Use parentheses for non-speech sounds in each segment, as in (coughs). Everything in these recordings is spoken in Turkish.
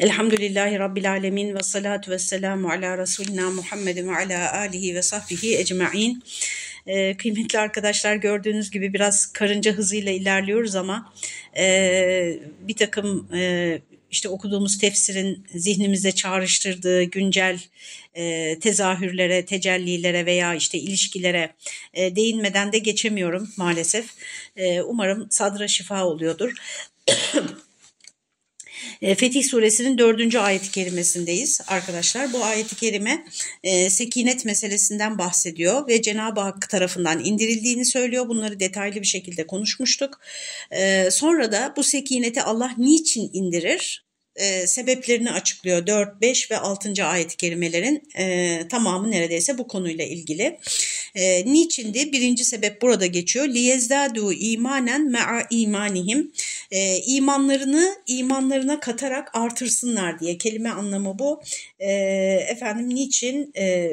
Elhamdülillahi Rabbil Alemin ve salatu ve selamu ala Resulina Muhammedin ve ala alihi ve sahbihi ecma'in. Ee, kıymetli arkadaşlar gördüğünüz gibi biraz karınca hızıyla ilerliyoruz ama e, bir takım e, işte okuduğumuz tefsirin zihnimize çağrıştırdığı güncel e, tezahürlere, tecellilere veya işte ilişkilere e, değinmeden de geçemiyorum maalesef. E, umarım sadra şifa oluyordur. (coughs) E, Fetih suresinin dördüncü ayet-i kerimesindeyiz arkadaşlar. Bu ayet-i kerime e, sekinet meselesinden bahsediyor ve Cenab-ı Hak tarafından indirildiğini söylüyor. Bunları detaylı bir şekilde konuşmuştuk. E, sonra da bu sekineti Allah niçin indirir? e, sebeplerini açıklıyor. 4, 5 ve 6. ayet-i kerimelerin e, tamamı neredeyse bu konuyla ilgili. E, niçindi? Birinci sebep burada geçiyor. Liyezdadu imanen me'a imanihim. E, imanlarını imanlarına katarak artırsınlar diye. Kelime anlamı bu. E, efendim niçin? E,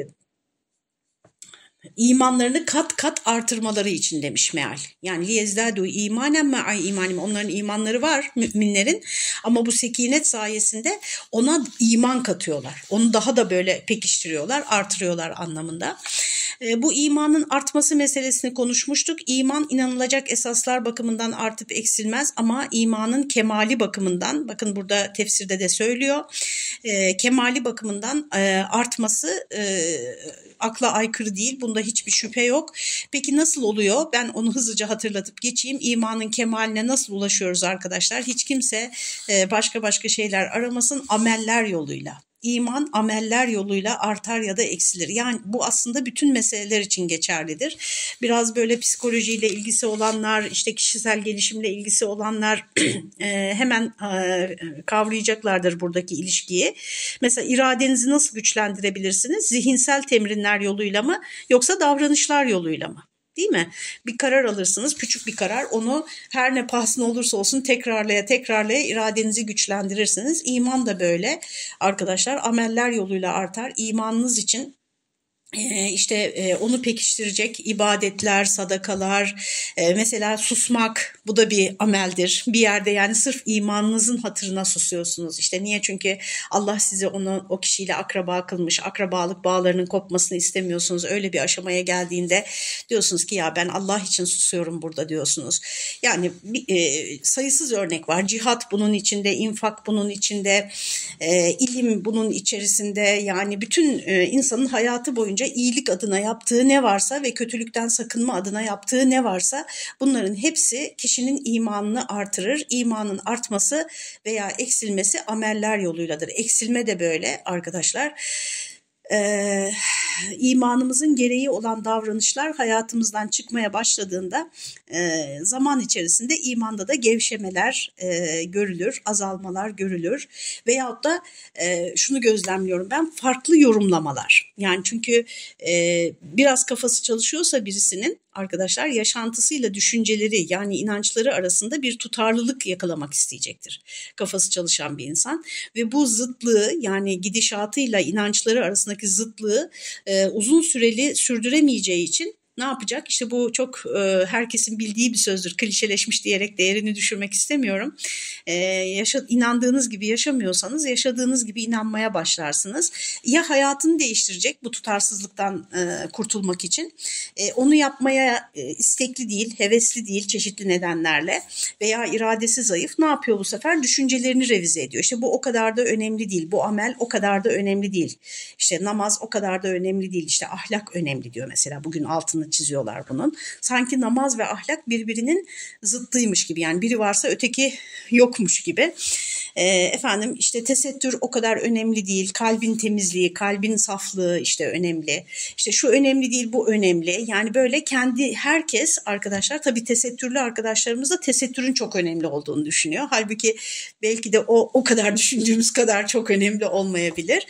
imanlarını kat kat artırmaları için demiş meal. Yani liyezdadu imanen ma'a imanim. Onların imanları var müminlerin ama bu sekinet sayesinde ona iman katıyorlar. Onu daha da böyle pekiştiriyorlar, artırıyorlar anlamında. E, bu imanın artması meselesini konuşmuştuk. İman inanılacak esaslar bakımından artıp eksilmez ama imanın kemali bakımından, bakın burada tefsirde de söylüyor, e, kemali bakımından e, artması akla aykırı değil. Bunda hiçbir şüphe yok. Peki nasıl oluyor? Ben onu hızlıca hatırlatıp geçeyim. İmanın kemaline nasıl ulaşıyoruz arkadaşlar? Hiç kimse e, başka başka şeyler aramasın ameller yoluyla iman ameller yoluyla artar ya da eksilir. Yani bu aslında bütün meseleler için geçerlidir. Biraz böyle psikolojiyle ilgisi olanlar, işte kişisel gelişimle ilgisi olanlar (clears throat) e, hemen e, kavrayacaklardır buradaki ilişkiyi. Mesela iradenizi nasıl güçlendirebilirsiniz? Zihinsel temrinler yoluyla mı yoksa davranışlar yoluyla mı? Değil mi? Bir karar alırsınız, küçük bir karar. Onu her ne pahasına olursa olsun tekrarlaya tekrarlaya iradenizi güçlendirirsiniz. İman da böyle arkadaşlar. Ameller yoluyla artar. İmanınız için işte onu pekiştirecek ibadetler, sadakalar, mesela susmak bu da bir ameldir. Bir yerde yani sırf imanınızın hatırına susuyorsunuz. İşte niye? Çünkü Allah sizi onu o kişiyle akraba kılmış. Akrabalık bağlarının kopmasını istemiyorsunuz. Öyle bir aşamaya geldiğinde diyorsunuz ki ya ben Allah için susuyorum burada diyorsunuz. Yani sayısız örnek var. Cihat bunun içinde, infak bunun içinde, ilim bunun içerisinde. Yani bütün insanın hayatı boyunca iyilik adına yaptığı ne varsa ve kötülükten sakınma adına yaptığı ne varsa bunların hepsi kişinin imanını artırır. İmanın artması veya eksilmesi ameller yoluyladır. Eksilme de böyle arkadaşlar e, imanımızın gereği olan davranışlar hayatımızdan çıkmaya başladığında e, zaman içerisinde imanda da gevşemeler e, görülür, azalmalar görülür veyahut da e, şunu gözlemliyorum ben farklı yorumlamalar. Yani çünkü biraz kafası çalışıyorsa birisinin arkadaşlar yaşantısıyla düşünceleri yani inançları arasında bir tutarlılık yakalamak isteyecektir. Kafası çalışan bir insan ve bu zıtlığı yani gidişatıyla inançları arasındaki zıtlığı uzun süreli sürdüremeyeceği için ne yapacak? İşte bu çok e, herkesin bildiği bir sözdür. Klişeleşmiş diyerek değerini düşürmek istemiyorum. E, yaşa, inandığınız gibi yaşamıyorsanız yaşadığınız gibi inanmaya başlarsınız. Ya hayatını değiştirecek bu tutarsızlıktan e, kurtulmak için. E, onu yapmaya e, istekli değil, hevesli değil çeşitli nedenlerle veya iradesi zayıf. Ne yapıyor bu sefer? Düşüncelerini revize ediyor. İşte bu o kadar da önemli değil. Bu amel o kadar da önemli değil. İşte namaz o kadar da önemli değil. İşte ahlak önemli diyor mesela. Bugün altını çiziyorlar bunun. Sanki namaz ve ahlak birbirinin zıttıymış gibi yani biri varsa öteki yokmuş gibi. E, efendim işte tesettür o kadar önemli değil. Kalbin temizliği, kalbin saflığı işte önemli. İşte şu önemli değil, bu önemli. Yani böyle kendi herkes arkadaşlar tabii tesettürlü arkadaşlarımız da tesettürün çok önemli olduğunu düşünüyor. Halbuki belki de o o kadar (laughs) düşündüğümüz kadar çok önemli olmayabilir.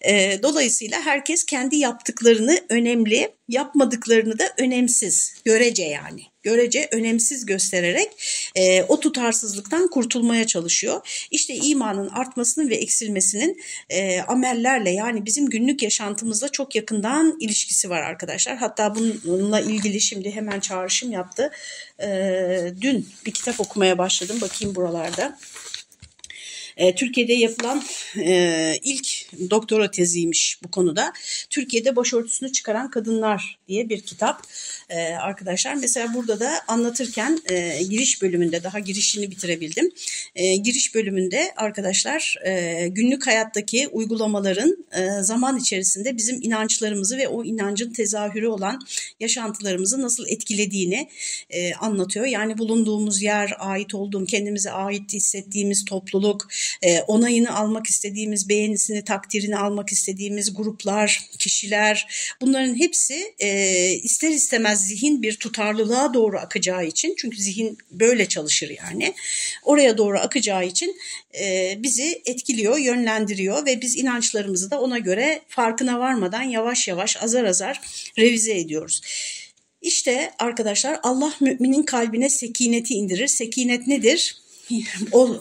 E, dolayısıyla herkes kendi yaptıklarını önemli, yapmadıklarını da önemsiz, görece yani görece önemsiz göstererek e, o tutarsızlıktan kurtulmaya çalışıyor. İşte imanın artmasının ve eksilmesinin e, amellerle yani bizim günlük yaşantımızda çok yakından ilişkisi var arkadaşlar. Hatta bununla ilgili şimdi hemen çağrışım yaptı. E, dün bir kitap okumaya başladım bakayım buralarda. E, Türkiye'de yapılan e, ilk doktora teziymiş bu konuda. Türkiye'de başörtüsünü çıkaran kadınlar diye bir kitap e, arkadaşlar. Mesela burada da anlatırken e, giriş bölümünde daha girişini bitirebildim. E, giriş bölümünde arkadaşlar e, günlük hayattaki uygulamaların e, zaman içerisinde bizim inançlarımızı ve o inancın tezahürü olan yaşantılarımızı nasıl etkilediğini e, anlatıyor. Yani bulunduğumuz yer, ait olduğum, kendimize ait hissettiğimiz topluluk, e, onayını almak istediğimiz, beğenisini, takdirini almak istediğimiz gruplar, kişiler bunların hepsi e, ister istemez zihin bir tutarlılığa doğru akacağı için çünkü zihin böyle çalışır yani oraya doğru akacağı için e, bizi etkiliyor, yönlendiriyor ve biz inançlarımızı da ona göre farkına varmadan yavaş yavaş azar azar revize ediyoruz. İşte arkadaşlar Allah müminin kalbine sekineti indirir. Sekinet nedir? (laughs) O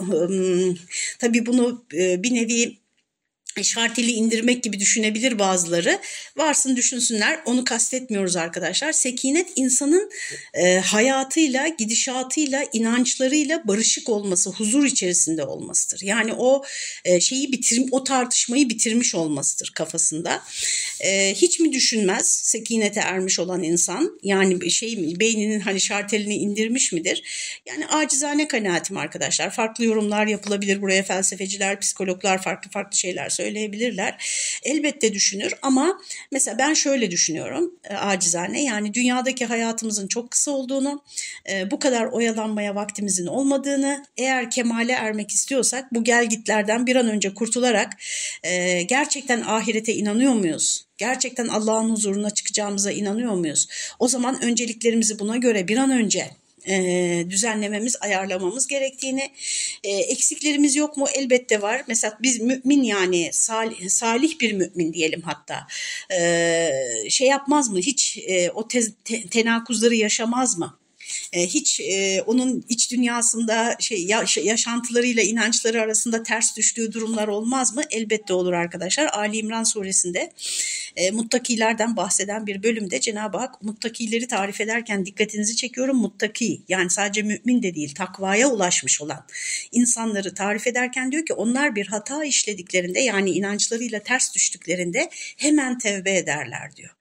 tabii bunu bir nevi şarteli indirmek gibi düşünebilir bazıları. Varsın düşünsünler onu kastetmiyoruz arkadaşlar. Sekinet insanın e, hayatıyla, gidişatıyla, inançlarıyla barışık olması, huzur içerisinde olmasıdır. Yani o e, şeyi bitir, o tartışmayı bitirmiş olmasıdır kafasında. E, hiç mi düşünmez sekinete ermiş olan insan? Yani şey mi, beyninin hani şartelini indirmiş midir? Yani acizane kanaatim arkadaşlar. Farklı yorumlar yapılabilir buraya felsefeciler, psikologlar farklı farklı şeyler söylüyor söyleyebilirler. Elbette düşünür ama mesela ben şöyle düşünüyorum e, acizane yani dünyadaki hayatımızın çok kısa olduğunu, e, bu kadar oyalanmaya vaktimizin olmadığını, eğer kemale ermek istiyorsak bu gelgitlerden bir an önce kurtularak e, gerçekten ahirete inanıyor muyuz? Gerçekten Allah'ın huzuruna çıkacağımıza inanıyor muyuz? O zaman önceliklerimizi buna göre bir an önce e, düzenlememiz, ayarlamamız gerektiğini, e, eksiklerimiz yok mu? Elbette var. Mesela biz mümin yani salih, salih bir mümin diyelim hatta. E, şey yapmaz mı? Hiç e, o te, te, tenakuzları yaşamaz mı? E, hiç e, onun iç dünyasında şey yaşantılarıyla inançları arasında ters düştüğü durumlar olmaz mı? Elbette olur arkadaşlar. Ali İmran suresinde e, muttakilerden bahseden bir bölümde Cenab-ı Hak muttakileri tarif ederken dikkatinizi çekiyorum. Muttaki yani sadece mümin de değil takvaya ulaşmış olan insanları tarif ederken diyor ki onlar bir hata işlediklerinde yani inançlarıyla ters düştüklerinde hemen tevbe ederler diyor.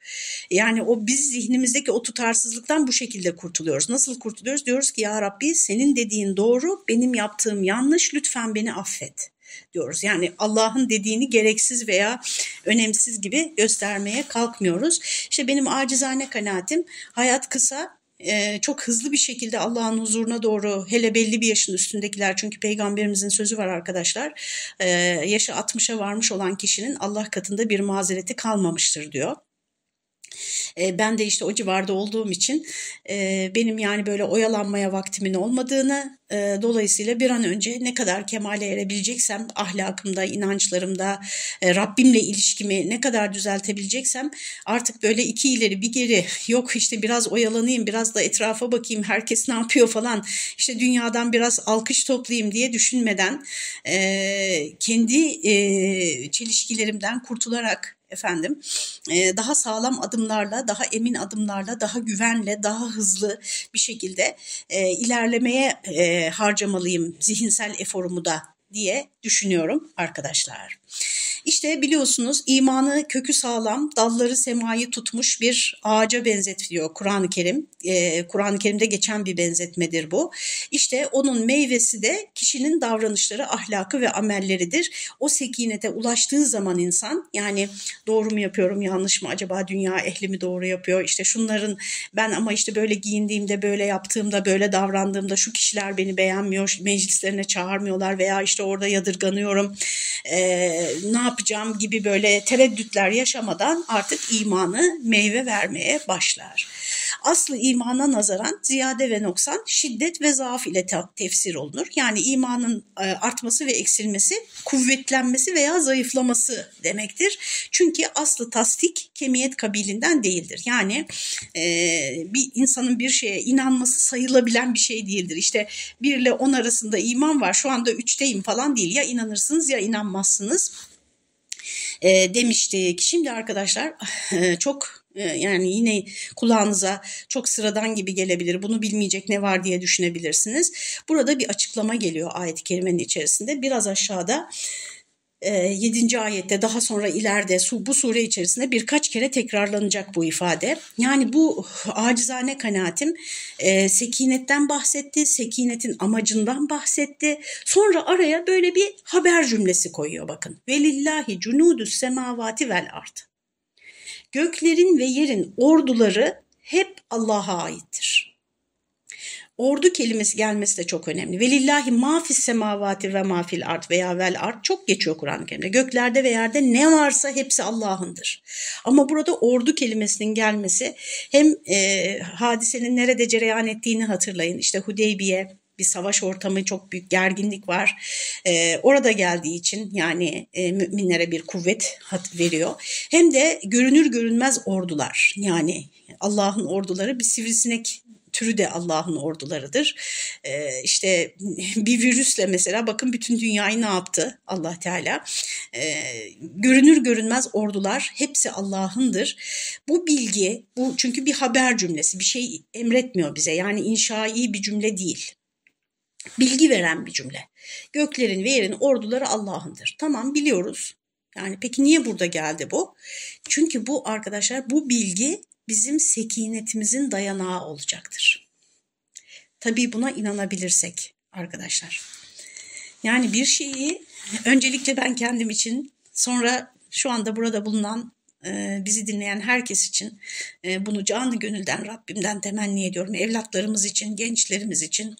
Yani o biz zihnimizdeki o tutarsızlıktan bu şekilde kurtuluyoruz. Nasıl kurtuluyoruz? Diyoruz ki ya Rabbi senin dediğin doğru, benim yaptığım yanlış, lütfen beni affet diyoruz. Yani Allah'ın dediğini gereksiz veya önemsiz gibi göstermeye kalkmıyoruz. İşte benim acizane kanaatim hayat kısa e, çok hızlı bir şekilde Allah'ın huzuruna doğru hele belli bir yaşın üstündekiler çünkü peygamberimizin sözü var arkadaşlar e, yaşı 60'a varmış olan kişinin Allah katında bir mazereti kalmamıştır diyor. E, ben de işte o civarda olduğum için e, benim yani böyle oyalanmaya vaktimin olmadığını e, dolayısıyla bir an önce ne kadar kemale erebileceksem ahlakımda, inançlarımda, e, Rabbimle ilişkimi ne kadar düzeltebileceksem artık böyle iki ileri bir geri yok işte biraz oyalanayım, biraz da etrafa bakayım herkes ne yapıyor falan işte dünyadan biraz alkış toplayayım diye düşünmeden kendi çelişkilerimden kurtularak efendim daha sağlam adımlarla, daha emin adımlarla, daha güvenle, daha hızlı bir şekilde ilerlemeye harcamalıyım zihinsel eforumu da diye düşünüyorum arkadaşlar. İşte biliyorsunuz imanı kökü sağlam, dalları semayı tutmuş bir ağaca benzetiyor Kur'an-ı Kerim. Ee, Kur'an-ı Kerim'de geçen bir benzetmedir bu. İşte onun meyvesi de kişinin davranışları, ahlakı ve amelleridir. O sekinete ulaştığı zaman insan yani doğru mu yapıyorum, yanlış mı acaba dünya ehli mi doğru yapıyor? İşte şunların ben ama işte böyle giyindiğimde, böyle yaptığımda, böyle davrandığımda şu kişiler beni beğenmiyor, meclislerine çağırmıyorlar veya işte orada yadırganıyorum. Ee, ne yapacağım gibi böyle tereddütler yaşamadan artık imanı meyve vermeye başlar. Aslı imana nazaran ziyade ve noksan şiddet ve zaaf ile tefsir olunur. Yani imanın e, artması ve eksilmesi kuvvetlenmesi veya zayıflaması demektir. Çünkü aslı tasdik kemiyet kabilinden değildir. Yani e, bir insanın bir şeye inanması sayılabilen bir şey değildir. İşte 1 ile 10 arasında iman var şu anda 3'teyim falan değil ya inanırsınız ya inanmazsınız e, demiştik. Şimdi arkadaşlar çok Ee, yani yine kulağınıza çok sıradan gibi gelebilir. Bunu bilmeyecek ne var diye düşünebilirsiniz. Burada bir açıklama geliyor ayet-i kerimenin içerisinde. Biraz aşağıda 7. E, ayette daha sonra ileride bu sure içerisinde birkaç kere tekrarlanacak bu ifade. Yani bu acizane kanaatim e, sekinetten bahsetti, sekinetin amacından bahsetti. Sonra araya böyle bir haber cümlesi koyuyor bakın. Velillahi cunudus semavati vel ard. Göklerin ve yerin orduları hep Allah'a aittir. Ordu kelimesi gelmesi de çok önemli. Velillahi mafis semavati ve mafil art veya vel art çok geçiyor Kur'an-ı Kerim'de. Göklerde ve yerde ne varsa hepsi Allah'ındır. Ama burada ordu kelimesinin gelmesi hem e, hadisenin nerede cereyan ettiğini hatırlayın. İşte Hudeybiye, bir savaş ortamı, çok büyük gerginlik var. Ee, orada geldiği için yani e, müminlere bir kuvvet veriyor. Hem de görünür görünmez ordular yani Allah'ın orduları bir sivrisinek türü de Allah'ın ordularıdır. Ee, işte bir virüsle mesela bakın bütün dünyayı ne yaptı Allah Teala. Ee, görünür görünmez ordular hepsi Allah'ındır. Bu bilgi bu çünkü bir haber cümlesi bir şey emretmiyor bize yani inşai bir cümle değil bilgi veren bir cümle. Göklerin ve yerin orduları Allah'ındır. Tamam biliyoruz. Yani peki niye burada geldi bu? Çünkü bu arkadaşlar bu bilgi bizim sekinetimizin dayanağı olacaktır. Tabii buna inanabilirsek arkadaşlar. Yani bir şeyi öncelikle ben kendim için sonra şu anda burada bulunan bizi dinleyen herkes için bunu canlı gönülden Rabbimden temenni ediyorum. Evlatlarımız için, gençlerimiz için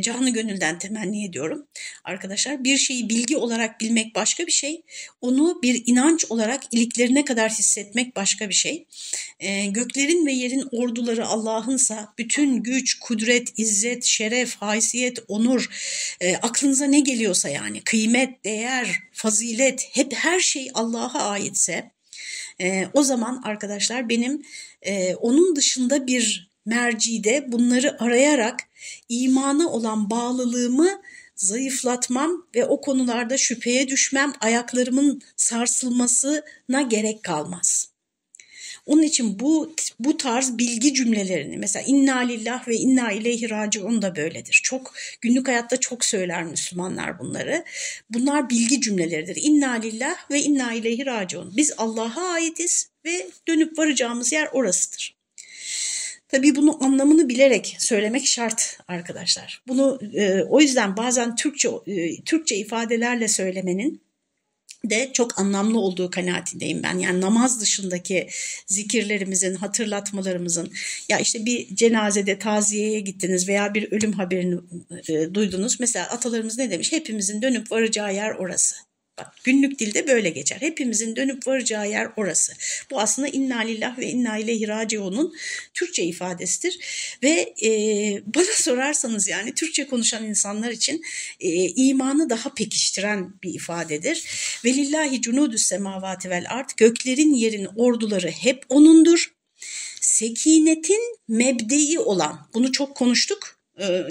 canlı gönülden temenni ediyorum. Arkadaşlar bir şeyi bilgi olarak bilmek başka bir şey. Onu bir inanç olarak iliklerine kadar hissetmek başka bir şey. Göklerin ve yerin orduları Allah'ınsa bütün güç, kudret, izzet, şeref, haysiyet, onur, aklınıza ne geliyorsa yani kıymet, değer, fazilet hep her şey Allah'a aitse e, o zaman arkadaşlar benim e, onun dışında bir mercide bunları arayarak imana olan bağlılığımı zayıflatmam ve o konularda şüpheye düşmem, ayaklarımın sarsılmasına gerek kalmaz. Onun için bu bu tarz bilgi cümlelerini mesela inna lillah ve inna ileyhi raciun da böyledir. Çok günlük hayatta çok söyler Müslümanlar bunları. Bunlar bilgi cümleleridir. İnna lillah ve inna ileyhi raciun. Biz Allah'a aitiz ve dönüp varacağımız yer orasıdır. Tabii bunu anlamını bilerek söylemek şart arkadaşlar. Bunu e, o yüzden bazen Türkçe e, Türkçe ifadelerle söylemenin de çok anlamlı olduğu kanaatindeyim ben. Yani namaz dışındaki zikirlerimizin, hatırlatmalarımızın ya işte bir cenazede taziyeye gittiniz veya bir ölüm haberini e, duydunuz. Mesela atalarımız ne demiş? Hepimizin dönüp varacağı yer orası. Bak günlük dilde böyle geçer. Hepimizin dönüp varacağı yer orası. Bu aslında inna lillah ve inna ileyhi raciunun Türkçe ifadesidir. Ve e, bana (laughs) sorarsanız yani Türkçe konuşan insanlar için e, imanı daha pekiştiren bir ifadedir. Ve lillahi cunudus semavati vel art göklerin yerin orduları hep onundur. Sekinetin mebdeyi olan bunu çok konuştuk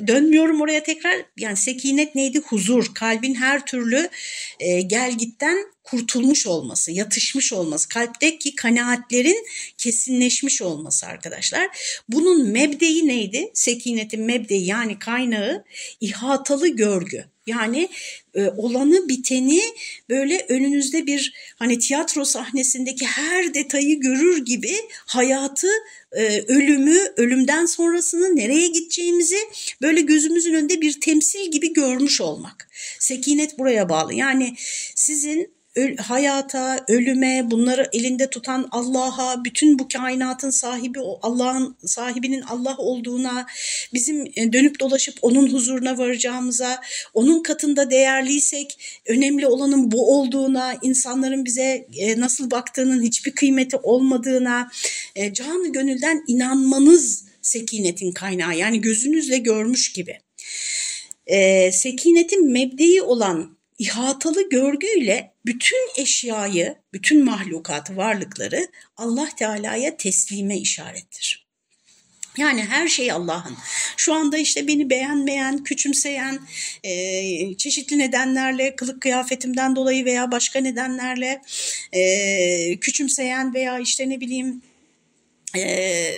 dönmüyorum oraya tekrar. Yani sekinet neydi? Huzur, kalbin her türlü e, gelgitten kurtulmuş olması, yatışmış olması, kalpteki kanaatlerin kesinleşmiş olması arkadaşlar. Bunun mebdeyi neydi? Sekinetin mebdeyi yani kaynağı ihatalı görgü. Yani e, olanı biteni böyle önünüzde bir hani tiyatro sahnesindeki her detayı görür gibi hayatı e, ölümü, ölümden sonrasını nereye gideceğimizi böyle gözümüzün önünde bir temsil gibi görmüş olmak. Sekinet buraya bağlı. Yani sizin hayata, ölüme, bunları elinde tutan Allah'a, bütün bu kainatın sahibi Allah'ın sahibinin Allah olduğuna, bizim e, dönüp dolaşıp onun huzuruna varacağımıza, onun katında değerliysek önemli olanın bu olduğuna, insanların bize e, nasıl baktığının hiçbir kıymeti olmadığına, e, canı gönülden inanmanız sekinetin kaynağı. Yani gözünüzle görmüş gibi. Sekinetin mebdeyi olan ihatalı görgüyle bütün eşyayı, bütün mahlukatı, varlıkları Allah Teala'ya teslime işarettir. Yani her şey Allah'ın. Şu anda işte beni beğenmeyen, küçümseyen, e, çeşitli nedenlerle, kılık kıyafetimden dolayı veya başka nedenlerle e, küçümseyen veya işte ne bileyim e,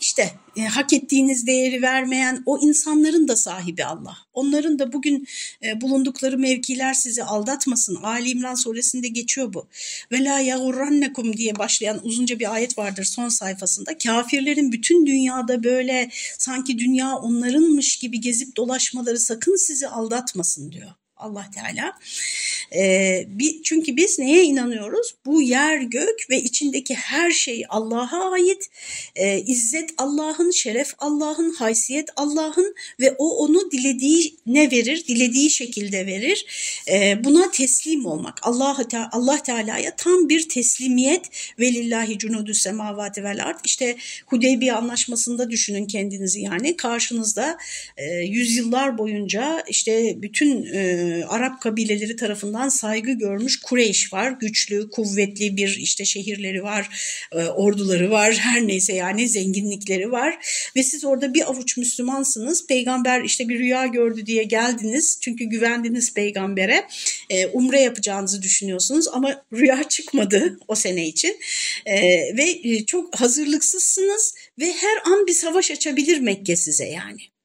işte e, hak ettiğiniz değeri vermeyen o insanların da sahibi Allah. Onların da bugün e, bulundukları mevkiler sizi aldatmasın. Ali İmran suresinde geçiyor bu. Ve la yagurrannekum diye başlayan uzunca bir ayet vardır son sayfasında. Kafirlerin bütün dünyada böyle sanki dünya onlarınmış gibi gezip dolaşmaları sakın sizi aldatmasın diyor. Allah Teala. Ee, bir, çünkü biz neye inanıyoruz? Bu yer gök ve içindeki her şey Allah'a ait. Ee, izzet Allah'ın, şeref Allah'ın, haysiyet Allah'ın ve o onu dilediği ne verir, dilediği şekilde verir. Ee, buna teslim olmak. Allah Teala, Allah Teala'ya tam bir teslimiyet velillahi cunudu semavati vel art. İşte Hudeybiye anlaşmasında düşünün kendinizi yani karşınızda e, yüzyıllar boyunca işte bütün e, Arap kabileleri tarafından saygı görmüş Kureyş var. Güçlü, kuvvetli bir işte şehirleri var, e, orduları var, (laughs) her neyse yani zenginlikleri var. Ve siz orada bir avuç Müslümansınız. Peygamber işte bir rüya gördü diye geldiniz. Çünkü güvendiniz peygambere. E, umre yapacağınızı düşünüyorsunuz ama rüya çıkmadı o sene için. E, ve e, çok hazırlıksızsınız ve her an bir savaş açabilir Mekke size yani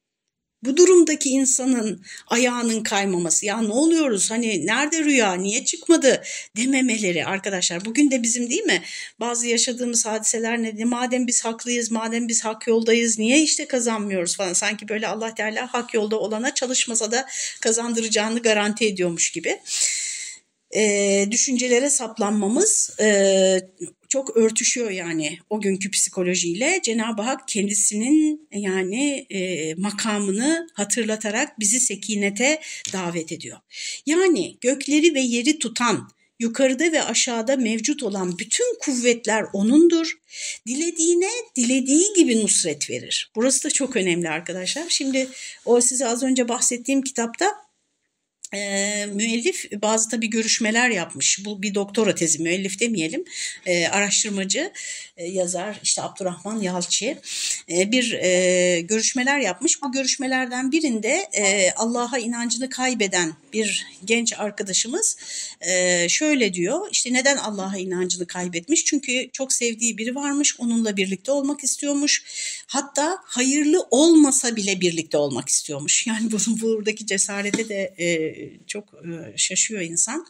bu durumdaki insanın ayağının kaymaması ya ne oluyoruz? Hani nerede rüya? Niye çıkmadı? dememeleri. Arkadaşlar bugün de bizim değil mi? Bazı yaşadığımız hadiseler ne? Madem biz haklıyız madem biz hak yoldayız niye işte kazanmıyoruz? falan. Sanki böyle Allah Teala hak yolda olana çalışmasa da kazandıracağını garanti ediyormuş gibi. E, düşüncelere saplanmamız e, çok örtüşüyor yani o günkü psikolojiyle. Cenab-ı Hak kendisinin yani e, makamını hatırlatarak bizi sekinete davet ediyor. Yani gökleri ve yeri tutan, yukarıda ve aşağıda mevcut olan bütün kuvvetler O'nundur. Dilediğine dilediği gibi nusret verir. Burası da çok önemli arkadaşlar. Şimdi o size az önce bahsettiğim kitapta e, müellif bazı tabi görüşmeler yapmış. Bu bir doktora tezi müellif demeyelim. E, araştırmacı, yazar işte Abdurrahman Yalçı e, bir e, görüşmeler yapmış. Bu görüşmelerden birinde e, Allah'a inancını kaybeden bir genç arkadaşımız e, şöyle diyor. İşte neden Allah'a inancını kaybetmiş? Çünkü çok sevdiği biri varmış. Onunla birlikte olmak istiyormuş. Hatta hayırlı olmasa bile birlikte olmak istiyormuş. Yani (laughs) bunun buradaki cesarete de e, çok e, şaşıyor insan.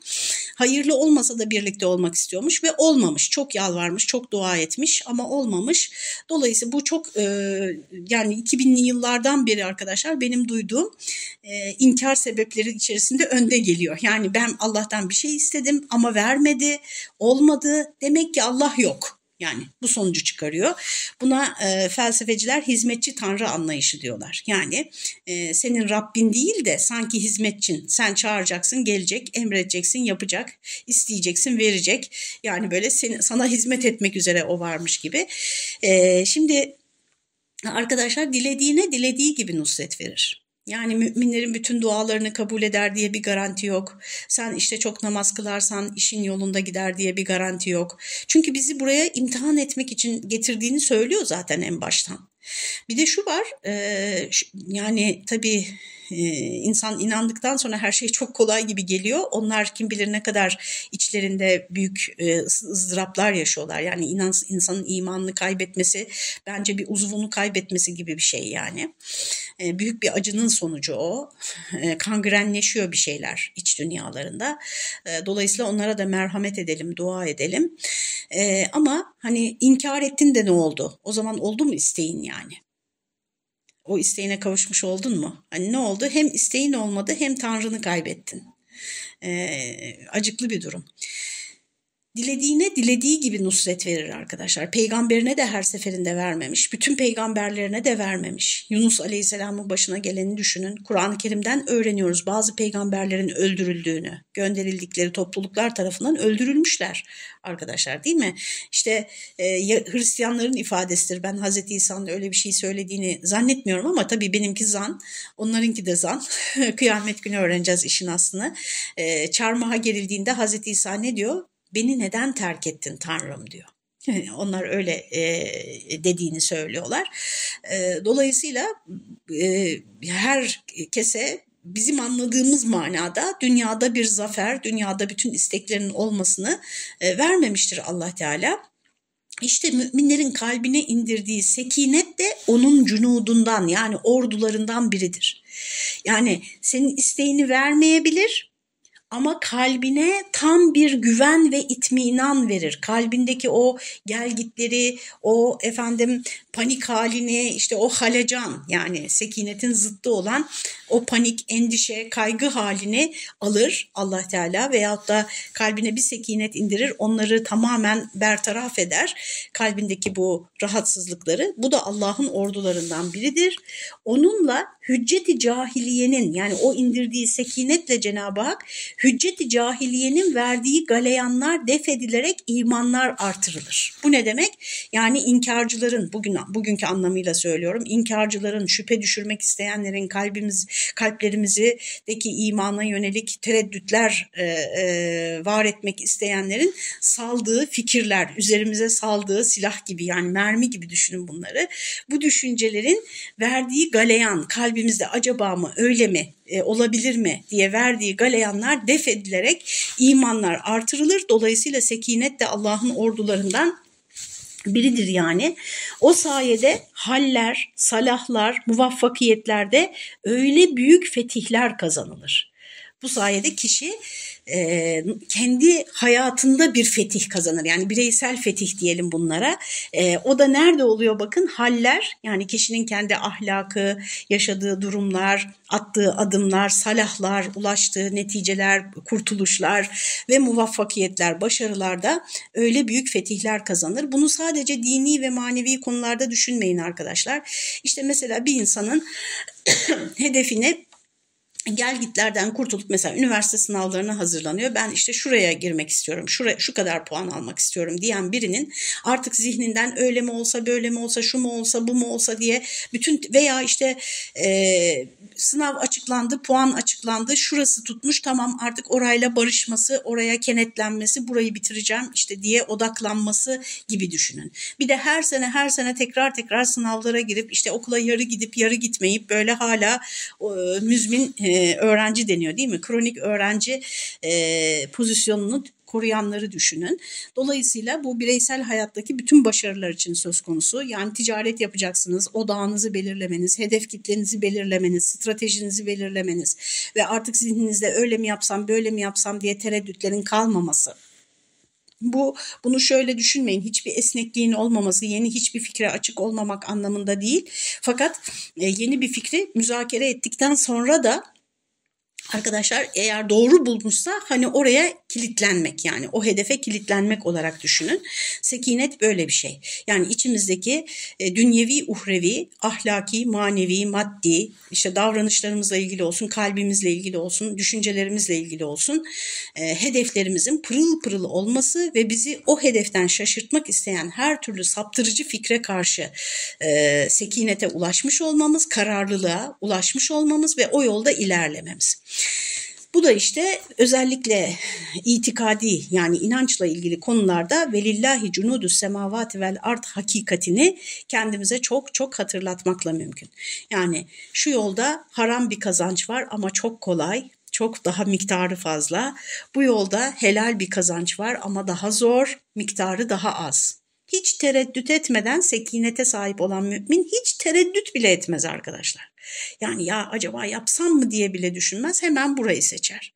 Hayırlı olmasa da birlikte olmak istiyormuş ve olmamış. Çok yalvarmış, çok dua etmiş ama olmamış. Dolayısıyla bu çok e, yani 2000'li yıllardan beri arkadaşlar benim duyduğum e, inkar sebepleri içerisinde önde geliyor. Yani ben Allah'tan bir şey istedim ama vermedi, olmadı. Demek ki Allah yok. Yani bu sonucu çıkarıyor. Buna e, felsefeciler hizmetçi tanrı anlayışı diyorlar. Yani e, senin Rabbin değil de sanki hizmetçin. Sen çağıracaksın, gelecek, emredeceksin, yapacak, isteyeceksin, verecek. Yani böyle seni, sana hizmet etmek üzere o varmış gibi. E, şimdi arkadaşlar dilediğine dilediği gibi nusret verir. Yani müminlerin bütün dualarını kabul eder diye bir garanti yok. Sen işte çok namaz kılarsan işin yolunda gider diye bir garanti yok. Çünkü bizi buraya imtihan etmek için getirdiğini söylüyor zaten en baştan. Bir de şu var e, yani tabii insan inandıktan sonra her şey çok kolay gibi geliyor. Onlar kim bilir ne kadar içlerinde büyük e, ızdıraplar yaşıyorlar. Yani inan, insanın imanını kaybetmesi bence bir uzvunu kaybetmesi gibi bir şey yani. E, büyük bir acının sonucu o. E, kangrenleşiyor bir şeyler iç dünyalarında. Dolayısıyla onlara da merhamet edelim, dua edelim. Ama hani inkar ettin de ne oldu? O zaman oldu mu isteğin yani? O isteğine kavuşmuş oldun mu? Hani ne oldu? Hem isteğin olmadı hem Tanrı'nı kaybettin. Ee, acıklı bir durum. Dilediğine dilediği gibi nusret verir arkadaşlar. Peygamberine de her seferinde vermemiş. Bütün peygamberlerine de vermemiş. Yunus Aleyhisselam'ın başına geleni düşünün. Kur'an-ı Kerim'den öğreniyoruz bazı peygamberlerin öldürüldüğünü. Gönderildikleri topluluklar tarafından öldürülmüşler arkadaşlar değil mi? İşte e, Hristiyanların ifadesidir. Ben Hazreti İsa'nın öyle bir şey söylediğini zannetmiyorum ama tabii benimki zan. Onlarınki de zan. (laughs) Kıyamet günü öğreneceğiz işin aslını. E, çarmıha gerildiğinde Hazreti İsa ne diyor? Beni neden terk ettin Tanrım diyor. (laughs) Onlar öyle e, dediğini söylüyorlar. E, dolayısıyla e, herkese bizim anladığımız manada dünyada bir zafer, dünyada bütün isteklerinin olmasını e, vermemiştir Allah Teala. İşte müminlerin kalbine indirdiği sekinet de onun cunudundan yani ordularından biridir. Yani senin isteğini vermeyebilir ama kalbine tam bir güven ve itminan verir. Kalbindeki o gelgitleri, o efendim panik halini, işte o halecan yani sekinetin zıttı olan o panik, endişe, kaygı halini alır Allah Teala veyahut da kalbine bir sekinet indirir, onları tamamen bertaraf eder. Kalbindeki bu rahatsızlıkları. Bu da Allah'ın ordularından biridir. Onunla hücceti cahiliyenin yani o indirdiği sekinetle Cenab-ı Hak hücceti cahiliyenin verdiği galeyanlar def edilerek imanlar artırılır. Bu ne demek? Yani inkarcıların bugün bugünkü anlamıyla söylüyorum. inkarcıların, şüphe düşürmek isteyenlerin kalbimiz kalplerimizi deki imana yönelik tereddütler e, e, var etmek isteyenlerin saldığı fikirler, üzerimize saldığı silah gibi yani mermi gibi düşünün bunları. Bu düşüncelerin verdiği galeyan kalbimizde acaba mı öyle mi e, olabilir mi diye verdiği galeyanlar def edilerek imanlar artırılır. Dolayısıyla sekinet de Allah'ın ordularından biridir yani. O sayede haller, salahlar, muvaffakiyetlerde öyle büyük fetihler kazanılır. Bu sayede kişi e, kendi hayatında bir fetih kazanır. Yani bireysel fetih diyelim bunlara. E, o da nerede oluyor bakın haller yani kişinin kendi ahlakı, yaşadığı durumlar, attığı adımlar, salahlar, ulaştığı neticeler, kurtuluşlar ve muvaffakiyetler, başarılarda öyle büyük fetihler kazanır. Bunu sadece dini ve manevi konularda düşünmeyin arkadaşlar. İşte mesela bir insanın (coughs) hedefine gel gitlerden kurtulup mesela üniversite sınavlarına hazırlanıyor. Ben işte şuraya girmek istiyorum, şuraya, şu kadar puan almak istiyorum diyen birinin artık zihninden öyle mi olsa, böyle mi olsa, şu mu olsa, bu mu olsa diye bütün veya işte e, sınav açıklandı, puan açıklandı, şurası tutmuş tamam artık orayla barışması, oraya kenetlenmesi, burayı bitireceğim işte diye odaklanması gibi düşünün. Bir de her sene her sene tekrar tekrar sınavlara girip işte okula yarı gidip yarı gitmeyip böyle hala e, müzmin e, e, öğrenci deniyor değil mi? Kronik öğrenci e, pozisyonunu koruyanları düşünün. Dolayısıyla bu bireysel hayattaki bütün başarılar için söz konusu. Yani ticaret yapacaksınız, odağınızı belirlemeniz, hedef kitlenizi belirlemeniz, stratejinizi belirlemeniz ve artık zihninizde öyle mi yapsam, böyle mi yapsam diye tereddütlerin kalmaması. Bu bunu şöyle düşünmeyin. Hiçbir esnekliğin olmaması, yeni hiçbir fikre açık olmamak anlamında değil. Fakat e, yeni bir fikri müzakere ettikten sonra da arkadaşlar eğer doğru bulmuşsa hani oraya kilitlenmek yani o hedefe kilitlenmek olarak düşünün. Sekinet böyle bir şey. Yani içimizdeki e, dünyevi, uhrevi, ahlaki, manevi, maddi işte davranışlarımızla ilgili olsun, kalbimizle ilgili olsun, düşüncelerimizle ilgili olsun e, hedeflerimizin pırıl pırıl olması ve bizi o hedeften şaşırtmak isteyen her türlü saptırıcı fikre karşı e, sekinete ulaşmış olmamız, kararlılığa ulaşmış olmamız ve o yolda ilerlememiz. Bu da işte özellikle itikadi yani inançla ilgili konularda velillahi cunudu semavati vel art hakikatini kendimize çok çok hatırlatmakla mümkün. Yani şu yolda haram bir kazanç var ama çok kolay, çok daha miktarı fazla. Bu yolda helal bir kazanç var ama daha zor, miktarı daha az. Hiç tereddüt etmeden sekinete sahip olan mümin hiç tereddüt bile etmez arkadaşlar. Yani ya acaba yapsam mı diye bile düşünmez hemen burayı seçer.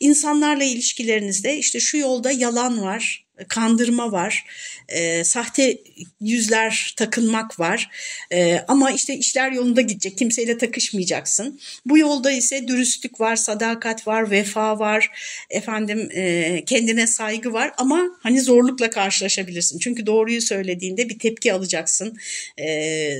İnsanlarla ilişkilerinizde işte şu yolda yalan var, kandırma var, e, sahte yüzler takılmak var e, ama işte işler yolunda gidecek, kimseyle takışmayacaksın. Bu yolda ise dürüstlük var, sadakat var, vefa var, efendim e, kendine saygı var ama hani zorlukla karşılaşabilirsin. Çünkü doğruyu söylediğinde bir tepki alacaksın, e,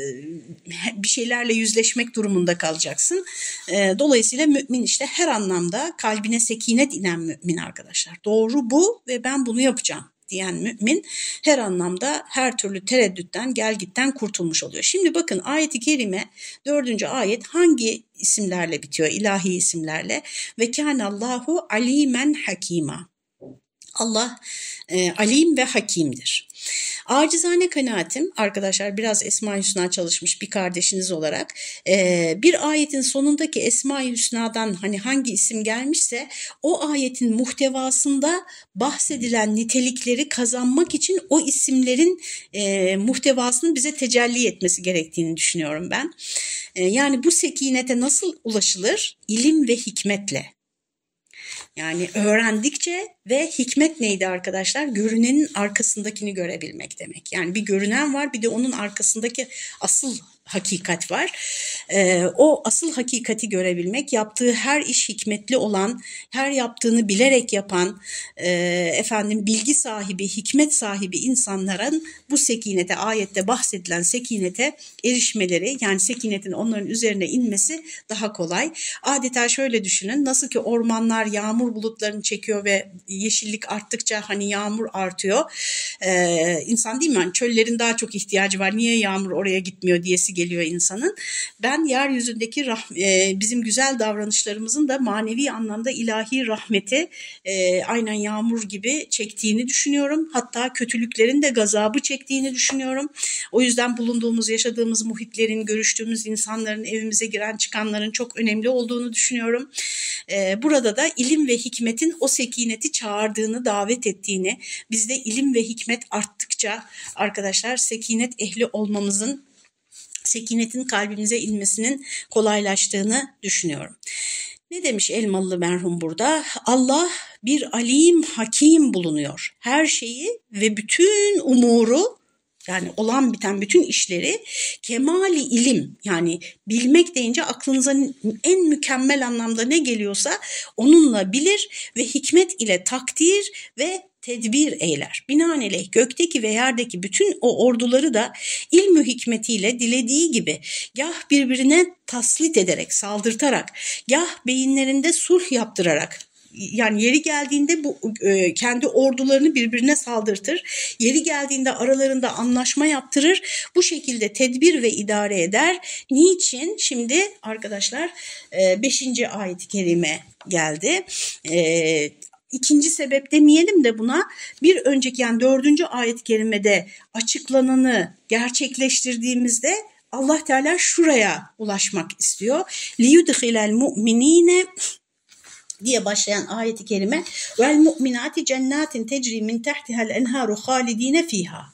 bir şeylerle yüzleşmek durumunda kalacaksın. E, dolayısıyla mümin işte her anlamda kalbine sekinet inen mümin arkadaşlar. Doğru bu ve ben bunu yapacağım diyen mümin her anlamda her türlü tereddütten gelgitten kurtulmuş oluyor. Şimdi bakın ayeti kerime dördüncü ayet hangi isimlerle bitiyor ilahi isimlerle ve kânallahu alimen hakima. Allah e, alim ve hakimdir. Acizane kanaatim arkadaşlar biraz Esma-i Hüsna çalışmış bir kardeşiniz olarak e, bir ayetin sonundaki Esma-i Hüsna'dan hani hangi isim gelmişse o ayetin muhtevasında bahsedilen nitelikleri kazanmak için o isimlerin e, muhtevasının bize tecelli etmesi gerektiğini düşünüyorum ben. E, yani bu sekinete nasıl ulaşılır? İlim ve hikmetle. Yani öğrendikçe ve hikmet neydi arkadaşlar? Görünenin arkasındakini görebilmek demek. Yani bir görünen var bir de onun arkasındaki asıl hakikat var. E, o asıl hakikati görebilmek, yaptığı her iş hikmetli olan, her yaptığını bilerek yapan, e, efendim bilgi sahibi, hikmet sahibi insanların bu sekinete, ayette bahsedilen sekinete erişmeleri, yani sekinetin onların üzerine inmesi daha kolay. Adeta şöyle düşünün, nasıl ki ormanlar yağmur bulutlarını çekiyor ve yeşillik arttıkça hani yağmur artıyor. E, insan değil mi? Yani çöllerin daha çok ihtiyacı var. Niye yağmur oraya gitmiyor diyesi geliyor insanın. Ben yeryüzündeki rah, e, bizim güzel davranışlarımızın da manevi anlamda ilahi rahmeti e, aynen yağmur gibi çektiğini düşünüyorum. Hatta kötülüklerin de gazabı çektiğini düşünüyorum. O yüzden bulunduğumuz, yaşadığımız muhitlerin, görüştüğümüz insanların, evimize giren çıkanların çok önemli olduğunu düşünüyorum. E, burada da ilim ve hikmetin o sekineti çağırdığını, davet ettiğini, bizde ilim ve hikmet arttıkça arkadaşlar sekinet ehli olmamızın sekinetin kalbimize inmesinin kolaylaştığını düşünüyorum. Ne demiş Elmalı merhum burada? Allah bir alim hakim bulunuyor. Her şeyi ve bütün umuru yani olan biten bütün işleri kemali ilim yani bilmek deyince aklınıza en mükemmel anlamda ne geliyorsa onunla bilir ve hikmet ile takdir ve tedbir eyler. Binaenaleyh gökteki ve yerdeki bütün o orduları da ilmü hikmetiyle dilediği gibi gah birbirine taslit ederek, saldırtarak, gah beyinlerinde sulh yaptırarak yani yeri geldiğinde bu e, kendi ordularını birbirine saldırtır. Yeri geldiğinde aralarında anlaşma yaptırır. Bu şekilde tedbir ve idare eder. Niçin? Şimdi arkadaşlar 5. E, ayet-i kerime geldi. E, ikinci sebep demeyelim de buna bir önceki yani dördüncü ayet kerimede açıklananı gerçekleştirdiğimizde Allah Teala şuraya ulaşmak istiyor. Liyudhilel mu'minine diye başlayan ayeti kerime vel mu'minati cennetin tecri min tahtiha'l enharu halidine fiha.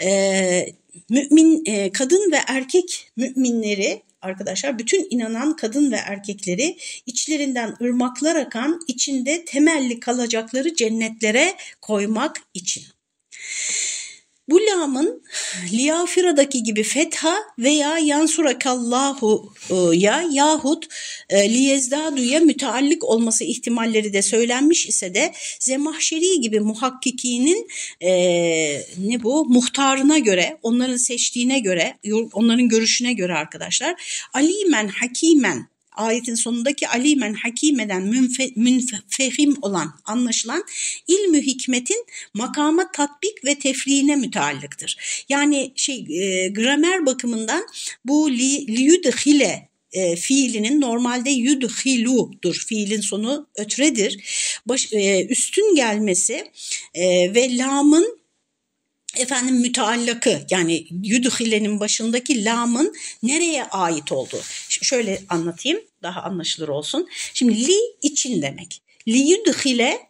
Ee, mümin e, kadın ve erkek müminleri arkadaşlar bütün inanan kadın ve erkekleri içlerinden ırmaklar akan içinde temelli kalacakları cennetlere koymak için. Bu lamın liyafira'daki gibi fetha veya yansurakallahu e, ya yahut e, liyezdadu'ya müteallik olması ihtimalleri de söylenmiş ise de Zemahşeri gibi muhakkikinin e, ne bu muhtarına göre onların seçtiğine göre onların görüşüne göre arkadaşlar alimen hakimen ayetin sonundaki alimen hakimeden münfe, münfehim olan anlaşılan ilmü hikmetin makama tatbik ve tefriğine müteallıktır. Yani şey e, gramer bakımından bu li, liyudhile e, fiilinin normalde yudhilu'dur. Fiilin sonu ötredir. Baş, e, üstün gelmesi e, ve lamın efendim müteallakı yani yudhilenin başındaki lamın nereye ait olduğu. Şimdi şöyle anlatayım daha anlaşılır olsun. Şimdi li için demek. Li yudhile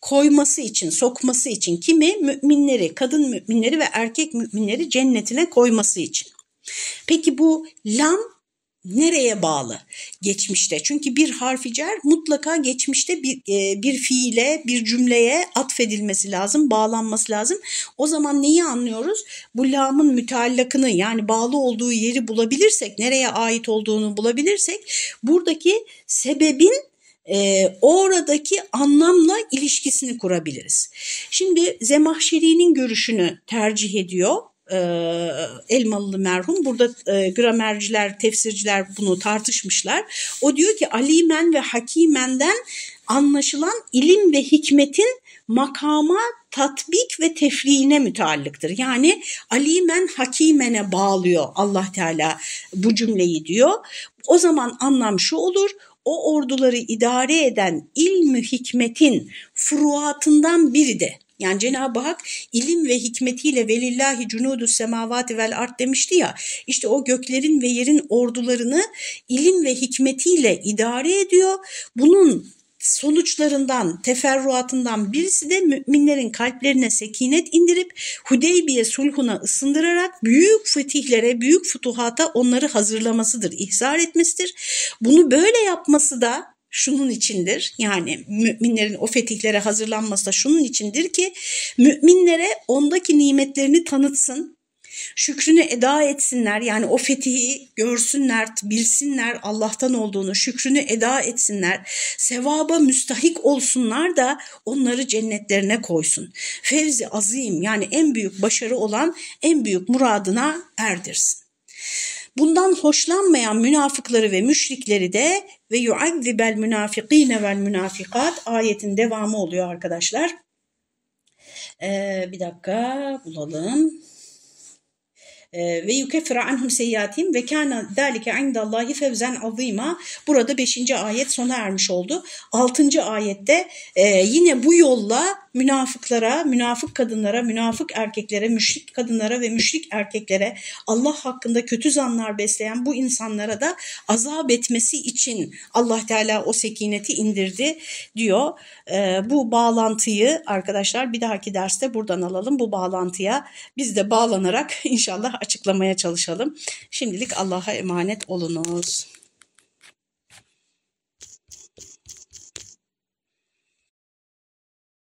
koyması için, sokması için kimi? Müminleri, kadın müminleri ve erkek müminleri cennetine koyması için. Peki bu lam nereye bağlı? Geçmişte. Çünkü bir harfi cer mutlaka geçmişte bir, e, bir fiile, bir cümleye atfedilmesi lazım, bağlanması lazım. O zaman neyi anlıyoruz? Bu lamın müteallakını yani bağlı olduğu yeri bulabilirsek, nereye ait olduğunu bulabilirsek buradaki sebebin e, oradaki anlamla ilişkisini kurabiliriz. Şimdi Zemahşeri'nin görüşünü tercih ediyor e, Elmalılı merhum. Burada e, gramerciler, tefsirciler bunu tartışmışlar. O diyor ki alimen ve hakimenden anlaşılan ilim ve hikmetin makama tatbik ve tefriğine müteallıktır. Yani alimen hakimene bağlıyor Allah Teala bu cümleyi diyor. O zaman anlam şu olur. o orduları idare eden ilmü hikmetin furuatından biri de yani Cenab-ı Hak ilim ve hikmetiyle velillahi cunudu semavati vel art demişti ya işte o göklerin ve yerin ordularını ilim ve hikmetiyle idare ediyor. Bunun sonuçlarından, teferruatından birisi de müminlerin kalplerine sekinet indirip Hudeybiye sulhuna ısındırarak büyük fetihlere, büyük futuhata onları hazırlamasıdır, ihzar etmesidir. Bunu böyle yapması da şunun içindir yani müminlerin o fetihlere hazırlanması da şunun içindir ki müminlere ondaki nimetlerini tanıtsın, şükrünü eda etsinler yani o fetihi görsünler, bilsinler Allah'tan olduğunu, şükrünü eda etsinler, sevaba müstahik olsunlar da onları cennetlerine koysun. Fevzi azim yani en büyük başarı olan en büyük muradına erdirsin. Bundan hoşlanmayan münafıkları ve müşrikleri de ve yuazzibel münafikine vel münafikat ayetin devamı oluyor arkadaşlar. Ee, bir dakika bulalım ve yukeffira anhum seyyatim ve kana zalike indallahi fevzen azima. Burada 5. ayet sona ermiş oldu. 6. ayette e, yine bu yolla münafıklara, münafık kadınlara, münafık erkeklere, müşrik kadınlara ve müşrik erkeklere Allah hakkında kötü zanlar besleyen bu insanlara da azap etmesi için Allah Teala o sekineti indirdi diyor. E, bu bağlantıyı arkadaşlar bir dahaki derste buradan alalım. Bu bağlantıya biz de bağlanarak (laughs) inşallah açıklamaya çalışalım. Şimdilik Allah'a emanet olunuz.